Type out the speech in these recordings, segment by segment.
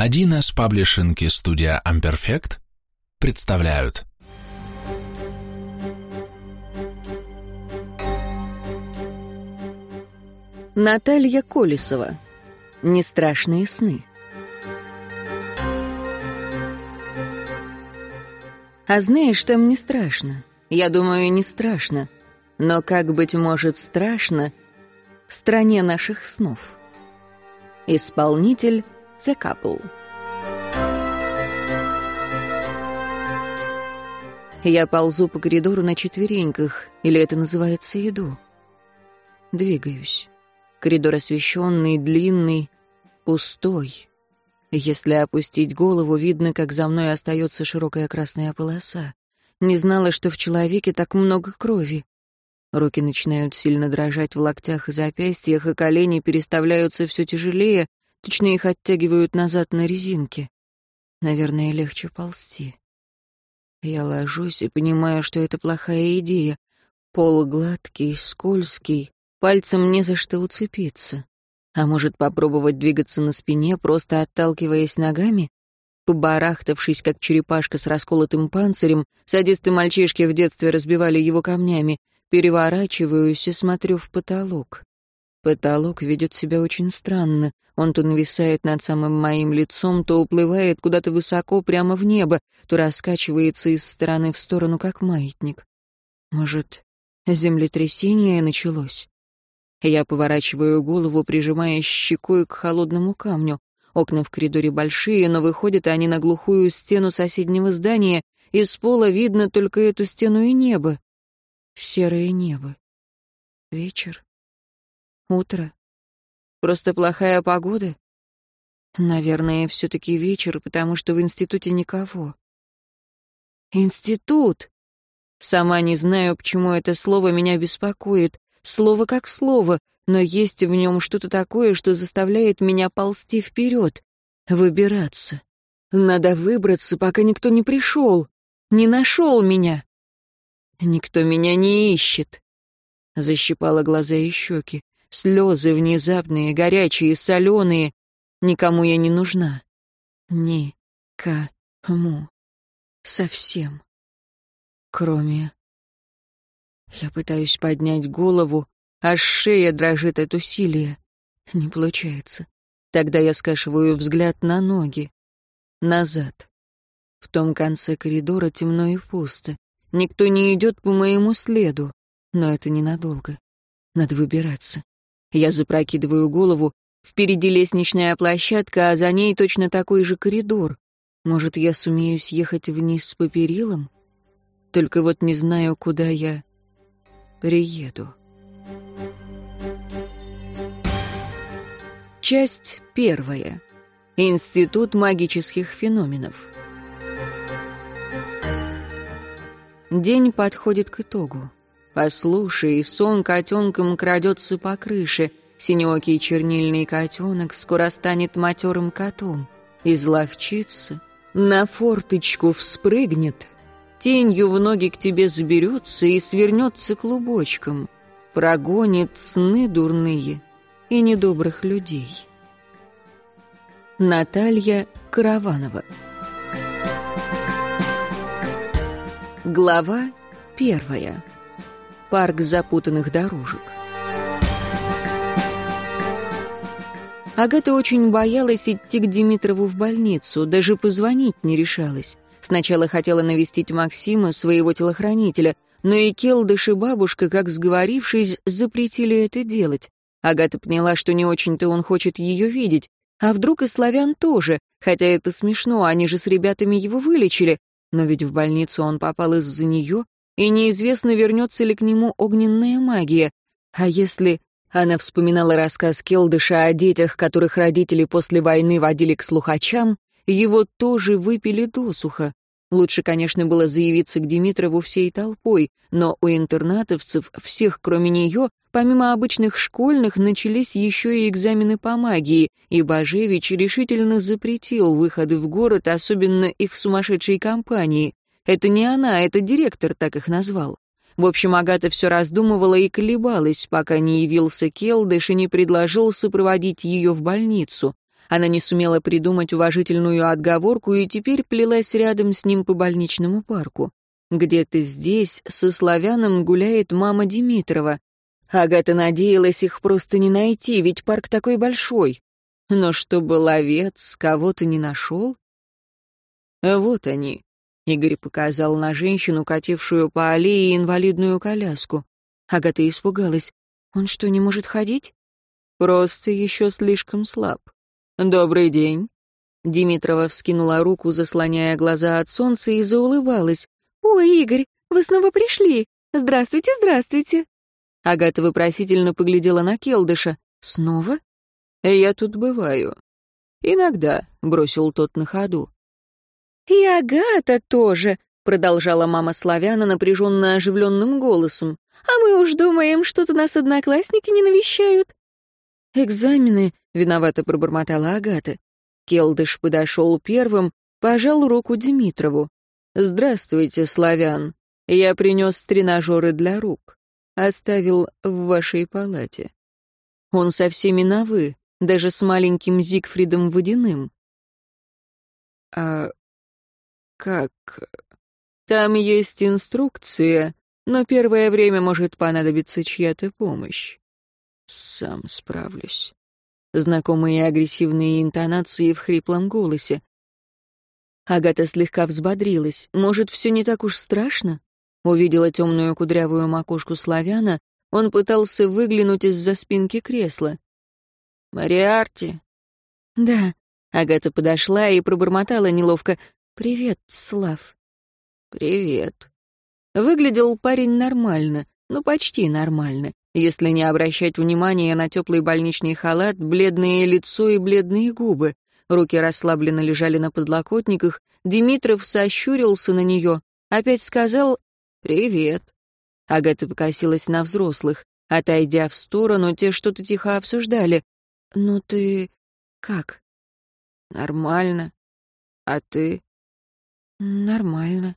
Один из паблишинки студия Amperfect представляют Наталья Колесова. Нестрашные сны. А знаешь, там не страшно. Я думаю, не страшно. Но как, быть может, страшно в стране наших снов. Исполнитель The Couple. Я ползу по коридору на четвереньках, или это называется еду. Двигаюсь. Коридор освещенный, длинный, пустой. Если опустить голову, видно, как за мной остается широкая красная полоса. Не знала, что в человеке так много крови. Руки начинают сильно дрожать в локтях и запястьях, и колени переставляются все тяжелее, точно их оттягивают назад на резинке. Наверное, легче ползти. Я ложусь и понимаю, что это плохая идея. Пол гладкий, скользкий, пальцем не за что уцепиться. А может, попробовать двигаться на спине, просто отталкиваясь ногами? Побарахтавшись, как черепашка с расколотым панцирем, садисты мальчишки в детстве разбивали его камнями, переворачиваюсь и смотрю в потолок. Потолок ведет себя очень странно. Он то нависает над самым моим лицом, то уплывает куда-то высоко прямо в небо, то раскачивается из стороны в сторону, как маятник. Может, землетрясение началось? Я поворачиваю голову, прижимая щекой к холодному камню. Окна в коридоре большие, но выходят они на глухую стену соседнего здания, из пола видно только эту стену и небо. Серое небо. Вечер. Утро. Просто плохая погода? Наверное, все-таки вечер, потому что в институте никого. Институт! Сама не знаю, почему это слово меня беспокоит. Слово как слово, но есть в нем что-то такое, что заставляет меня ползти вперед, выбираться. Надо выбраться, пока никто не пришел, не нашел меня. Никто меня не ищет. Защипала глаза и щеки. Слезы внезапные, горячие, соленые. Никому я не нужна. Ни-ка-му. Совсем. Кроме я пытаюсь поднять голову, а шея дрожит от усилия. Не получается. Тогда я скашиваю взгляд на ноги. Назад. В том конце коридора темно и пусто. Никто не идет по моему следу. Но это ненадолго. Надо выбираться. Я запрокидываю голову. Впереди лестничная площадка, а за ней точно такой же коридор. Может, я сумею съехать вниз по перилам? Только вот не знаю, куда я приеду. Часть первая. Институт магических феноменов. День подходит к итогу. Послушай, сон котенком крадется по крыше. Синеокий чернильный котенок скоро станет матерым котом. Изловчится, на форточку вспрыгнет, тенью в ноги к тебе заберется и свернется клубочком, прогонит сны дурные и недобрых людей. Наталья Караванова Глава первая. Парк запутанных дорожек. Агата очень боялась идти к Димитрову в больницу, даже позвонить не решалась. Сначала хотела навестить Максима, своего телохранителя, но и Келдыш и бабушка, как сговорившись, запретили это делать. Агата поняла, что не очень-то он хочет ее видеть. А вдруг и славян тоже, хотя это смешно, они же с ребятами его вылечили. Но ведь в больницу он попал из-за нее, и неизвестно, вернется ли к нему огненная магия. А если... Она вспоминала рассказ Келдыша о детях, которых родители после войны водили к слухачам, его тоже выпили досуха. Лучше, конечно, было заявиться к Димитрову всей толпой, но у интернатовцев, всех кроме нее, помимо обычных школьных, начались еще и экзамены по магии, и Бажевич решительно запретил выходы в город, особенно их сумасшедшей компании. Это не она, это директор так их назвал. В общем, Агата все раздумывала и колебалась, пока не явился Келдыш и не предложил сопроводить ее в больницу. Она не сумела придумать уважительную отговорку и теперь плелась рядом с ним по больничному парку. Где-то здесь со славяном гуляет мама Димитрова. Агата надеялась их просто не найти, ведь парк такой большой. Но чтобы ловец кого-то не нашел? Вот они. Игорь показал на женщину, катившую по аллее инвалидную коляску. Агата испугалась. Он что, не может ходить? Просто еще слишком слаб. «Добрый день». Димитрова вскинула руку, заслоняя глаза от солнца, и заулыбалась. «Ой, Игорь, вы снова пришли! Здравствуйте, здравствуйте!» Агата вопросительно поглядела на Келдыша. «Снова?» «Я тут бываю». «Иногда», — бросил тот на ходу. «И Агата тоже», — продолжала мама Славяна напряженно оживленным голосом. «А мы уж думаем, что-то нас одноклассники не навещают». «Экзамены», — виновато пробормотала Агата. Келдыш подошел первым, пожал руку Димитрову. «Здравствуйте, славян. Я принес тренажеры для рук. Оставил в вашей палате». Он со всеми на «вы», даже с маленьким Зигфридом Водяным. «А как...» «Там есть инструкция, но первое время может понадобиться чья-то помощь. Сам справлюсь». Знакомые агрессивные интонации в хриплом голосе. Агата слегка взбодрилась. Может, все не так уж страшно? Увидела темную кудрявую макушку славяна. Он пытался выглянуть из-за спинки кресла. «Мариарти?» «Да». Агата подошла и пробормотала неловко. «Привет, Слав». «Привет». Выглядел парень нормально, ну почти нормально если не обращать внимания на теплый больничный халат, бледное лицо и бледные губы. Руки расслабленно лежали на подлокотниках. Димитров сощурился на нее, опять сказал «Привет». Агата покосилась на взрослых. Отойдя в сторону, те что-то тихо обсуждали. «Ну ты... как?» «Нормально. А ты?» «Нормально».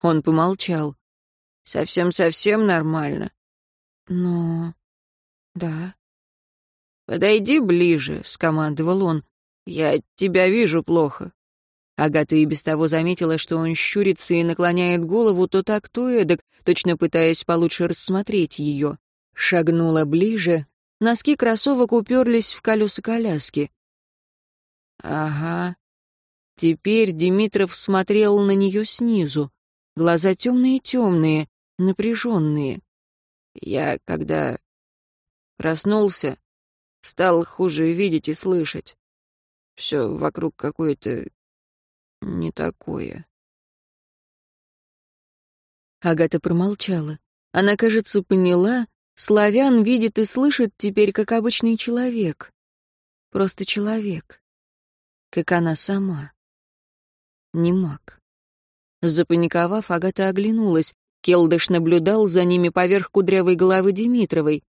Он помолчал. «Совсем-совсем нормально. Но... да. «Подойди ближе», — скомандовал он. «Я тебя вижу плохо». Агата и без того заметила, что он щурится и наклоняет голову то так, то эдак, точно пытаясь получше рассмотреть ее. Шагнула ближе. Носки кроссовок уперлись в колеса коляски. «Ага». Теперь Димитров смотрел на нее снизу. Глаза темные-темные, напряженные. Я, когда проснулся, стал хуже видеть и слышать. Все вокруг какое-то не такое. Агата промолчала. Она, кажется, поняла, славян видит и слышит теперь как обычный человек. Просто человек. Как она сама. Не маг. Запаниковав, Агата оглянулась. Келдыш наблюдал за ними поверх кудрявой головы Димитровой.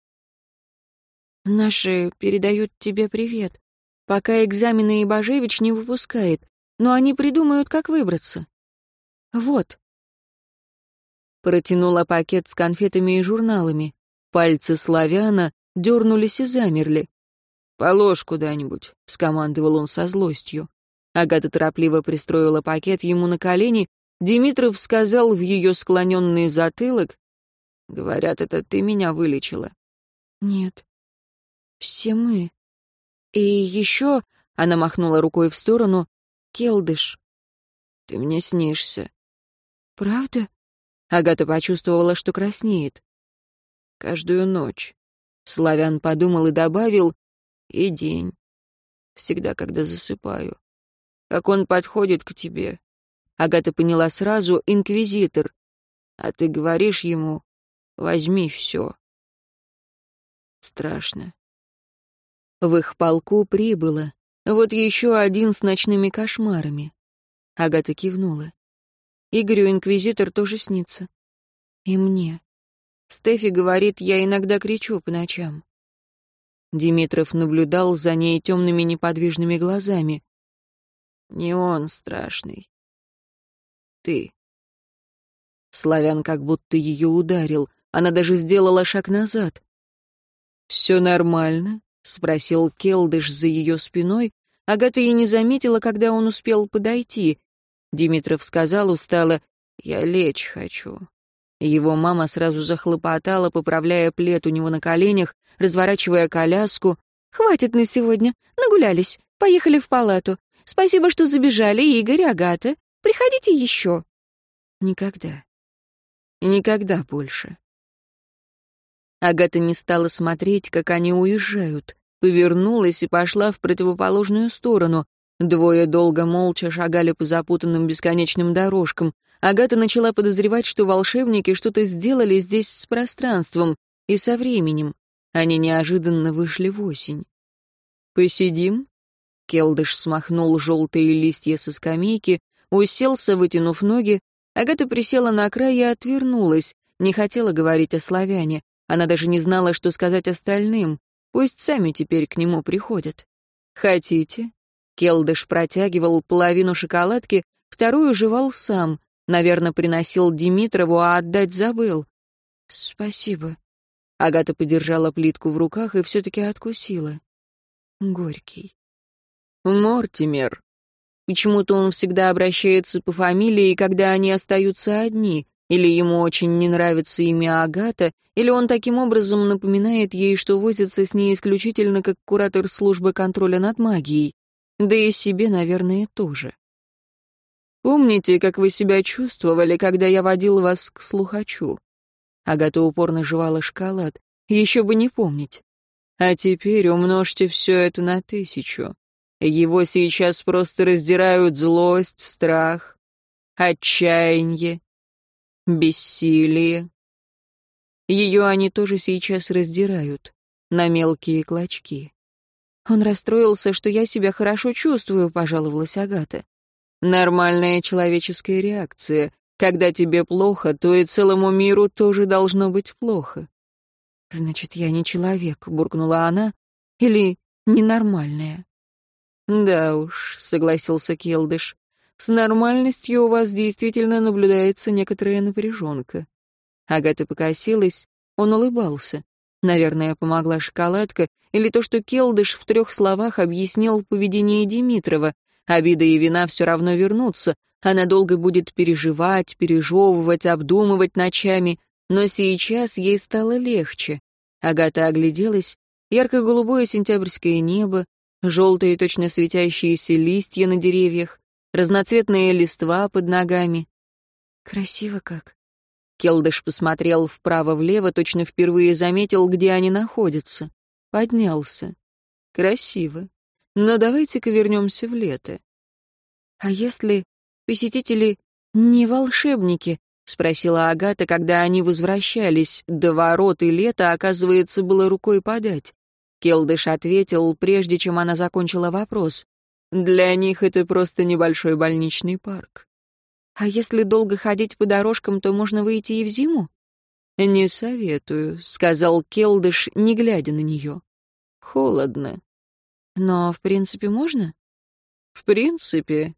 «Наши передают тебе привет. Пока экзамены Ибажевич не выпускает, но они придумают, как выбраться. Вот». Протянула пакет с конфетами и журналами. Пальцы славяна дернулись и замерли. «Положь куда-нибудь», — скомандовал он со злостью. Агата торопливо пристроила пакет ему на колени Димитров сказал в ее склоненный затылок, «Говорят, это ты меня вылечила». «Нет, все мы. И еще...» — она махнула рукой в сторону. «Келдыш, ты мне снишься». «Правда?» Агата почувствовала, что краснеет. «Каждую ночь». Славян подумал и добавил, «И день. Всегда, когда засыпаю. Как он подходит к тебе, Агата поняла сразу, инквизитор. А ты говоришь ему, возьми все. Страшно. В их полку прибыло. Вот еще один с ночными кошмарами. Агата кивнула. Игорю инквизитор тоже снится. И мне. Стефи говорит, я иногда кричу по ночам. Димитров наблюдал за ней темными неподвижными глазами. Не он страшный ты. Славян как будто ее ударил. Она даже сделала шаг назад. «Все нормально?» — спросил Келдыш за ее спиной, Агата и не заметила, когда он успел подойти. Димитров сказал устало, «Я лечь хочу». Его мама сразу захлопотала, поправляя плед у него на коленях, разворачивая коляску. «Хватит на сегодня. Нагулялись. Поехали в палату. Спасибо, что забежали, Игорь, Агата. Приходите еще». Никогда. Никогда больше. Агата не стала смотреть, как они уезжают. Повернулась и пошла в противоположную сторону. Двое долго молча шагали по запутанным бесконечным дорожкам. Агата начала подозревать, что волшебники что-то сделали здесь с пространством и со временем. Они неожиданно вышли в осень. «Посидим?» Келдыш смахнул желтые листья со скамейки, уселся, вытянув ноги. Агата присела на край и отвернулась, не хотела говорить о славяне. Она даже не знала, что сказать остальным. Пусть сами теперь к нему приходят. «Хотите?» Келдыш протягивал половину шоколадки, вторую жевал сам. Наверное, приносил Димитрову, а отдать забыл. «Спасибо». Агата подержала плитку в руках и все-таки откусила. Горький. «Мортимер». Почему-то он всегда обращается по фамилии, когда они остаются одни. Или ему очень не нравится имя Агата, или он таким образом напоминает ей, что возится с ней исключительно как куратор службы контроля над магией. Да и себе, наверное, тоже. Помните, как вы себя чувствовали, когда я водил вас к слухачу?» Агата упорно жевала шоколад. «Еще бы не помнить. А теперь умножьте все это на тысячу. Его сейчас просто раздирают злость, страх, отчаяние, бессилие. Ее они тоже сейчас раздирают на мелкие клочки. Он расстроился, что я себя хорошо чувствую, пожаловалась Агата. Нормальная человеческая реакция. Когда тебе плохо, то и целому миру тоже должно быть плохо. Значит, я не человек, буркнула она, или ненормальная. Да уж, согласился Келдыш. С нормальностью у вас действительно наблюдается некоторая напряженка. Агата покосилась, он улыбался. Наверное, помогла шоколадка или то, что Келдыш в трех словах объяснил поведение Димитрова, Обида и вина все равно вернутся. Она долго будет переживать, пережевывать, обдумывать ночами. Но сейчас ей стало легче. Агата огляделась. Ярко-голубое сентябрьское небо, желтые точно светящиеся листья на деревьях, разноцветные листва под ногами. Красиво как. Келдыш посмотрел вправо-влево, точно впервые заметил, где они находятся. Поднялся. Красиво. Но давайте-ка вернемся в лето. А если посетители не волшебники? Спросила Агата, когда они возвращались. До ворот и лета, оказывается, было рукой подать. Келдыш ответил, прежде чем она закончила вопрос. Для них это просто небольшой больничный парк. А если долго ходить по дорожкам, то можно выйти и в зиму? Не советую, сказал Келдыш, не глядя на нее. Холодно. Но, в принципе, можно? В принципе.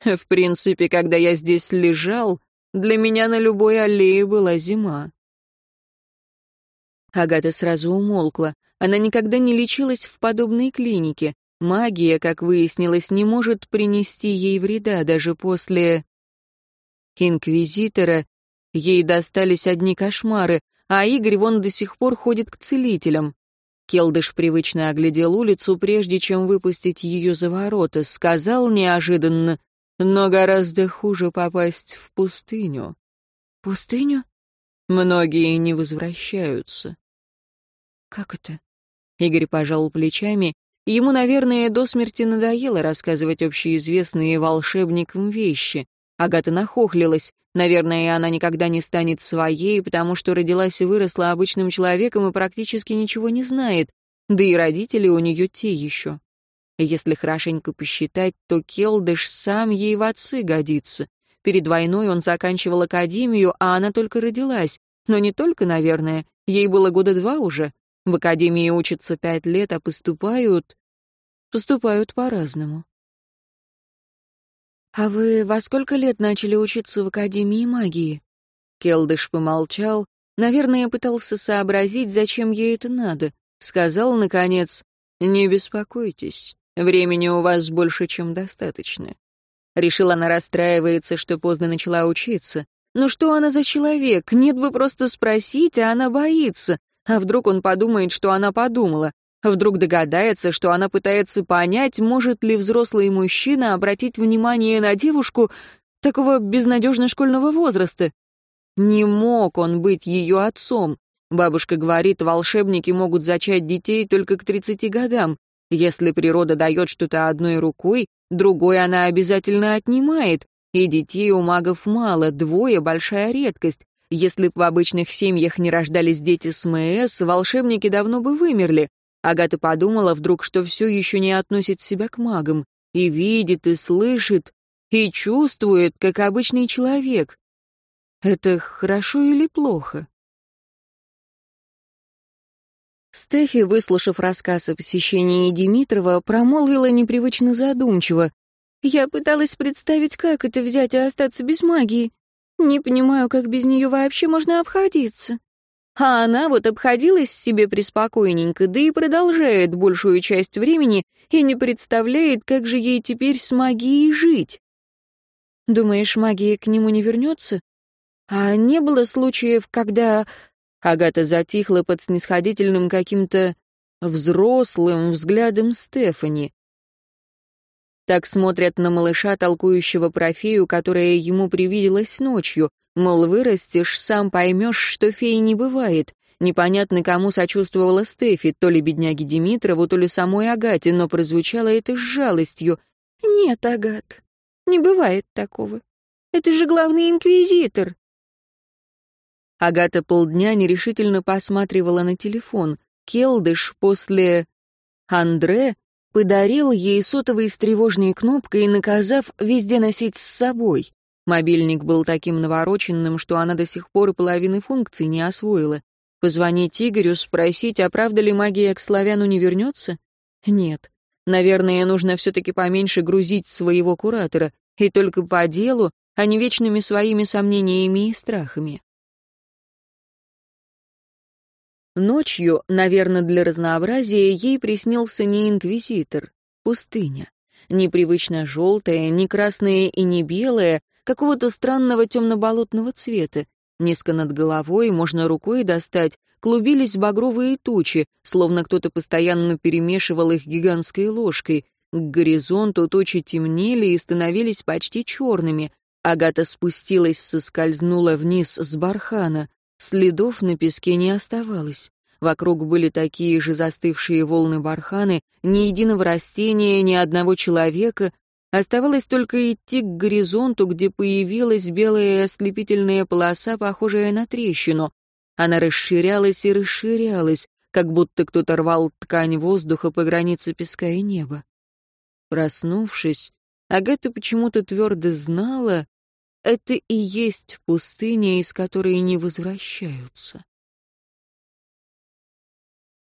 В принципе, когда я здесь лежал, для меня на любой аллее была зима. Агата сразу умолкла. Она никогда не лечилась в подобной клинике. Магия, как выяснилось, не может принести ей вреда даже после... Инквизитора. Ей достались одни кошмары, а Игорь вон до сих пор ходит к целителям. Келдыш привычно оглядел улицу, прежде чем выпустить ее за ворота, сказал неожиданно, но гораздо хуже попасть в пустыню. Пустыню? Многие не возвращаются. Как это? Игорь пожал плечами. Ему, наверное, до смерти надоело рассказывать общеизвестные волшебникам вещи. Агата нахохлилась. Наверное, она никогда не станет своей, потому что родилась и выросла обычным человеком и практически ничего не знает. Да и родители у нее те еще. Если хорошенько посчитать, то Келдыш сам ей в отцы годится. Перед войной он заканчивал академию, а она только родилась. Но не только, наверное, ей было года два уже. В академии учатся пять лет, а поступают... Поступают по-разному. «А вы во сколько лет начали учиться в Академии магии?» Келдыш помолчал, наверное, пытался сообразить, зачем ей это надо. Сказал, наконец, «Не беспокойтесь, Времени у вас больше, чем достаточно. Решила она расстраивается, что поздно начала учиться. Ну что она за человек? Нет бы просто спросить, а она боится. А вдруг он подумает, что она подумала? Вдруг догадается, что она пытается понять, может ли взрослый мужчина обратить внимание на девушку такого безнадежно школьного возраста. Не мог он быть ее отцом. Бабушка говорит, волшебники могут зачать детей только к 30 годам. Если природа дает что-то одной рукой, другой она обязательно отнимает. И детей у магов мало, двое — большая редкость. Если б в обычных семьях не рождались дети с МС, волшебники давно бы вымерли. Агата подумала вдруг, что все еще не относит себя к магам. И видит, и слышит, и чувствует, как обычный человек. Это хорошо или плохо? Стефи, выслушав рассказ о посещении Димитрова, промолвила непривычно задумчиво. «Я пыталась представить, как это взять и остаться без магии. Не понимаю, как без нее вообще можно обходиться. А она вот обходилась себе преспокойненько, да и продолжает большую часть времени и не представляет, как же ей теперь с магией жить. Думаешь, магия к нему не вернется? А не было случаев, когда Агата затихла под снисходительным каким-то взрослым взглядом Стефани. Так смотрят на малыша, толкующего про фею, которая ему привиделась ночью. Мол, вырастешь, сам поймешь, что феи не бывает. Непонятно, кому сочувствовала Стефи, то ли бедняге Димитрову, то ли самой Агате, но прозвучало это с жалостью. «Нет, Агат, не бывает такого. Это же главный инквизитор. Агата полдня нерешительно посматривала на телефон. Келдыш после Андре подарил ей сотовый с тревожной кнопкой, наказав везде носить с собой. Мобильник был таким навороченным, что она до сих пор и половины функций не освоила. Позвонить Игорю, спросить, а правда ли магия к славяну не вернется? Нет. Наверное, нужно все-таки поменьше грузить своего куратора, и только по делу, а не вечными своими сомнениями и страхами. Ночью, наверное, для разнообразия, ей приснился не инквизитор, пустыня. Непривычно желтая, не красная и не белая, какого-то странного темно-болотного цвета. Низко над головой, можно рукой достать, клубились багровые тучи, словно кто-то постоянно перемешивал их гигантской ложкой. К горизонту тучи темнели и становились почти черными. Агата спустилась, соскользнула вниз с бархана. Следов на песке не оставалось. Вокруг были такие же застывшие волны барханы, ни единого растения, ни одного человека. Оставалось только идти к горизонту, где появилась белая ослепительная полоса, похожая на трещину. Она расширялась и расширялась, как будто кто-то рвал ткань воздуха по границе песка и неба. Проснувшись, Агата почему-то твердо знала, это и есть пустыня, из которой не возвращаются.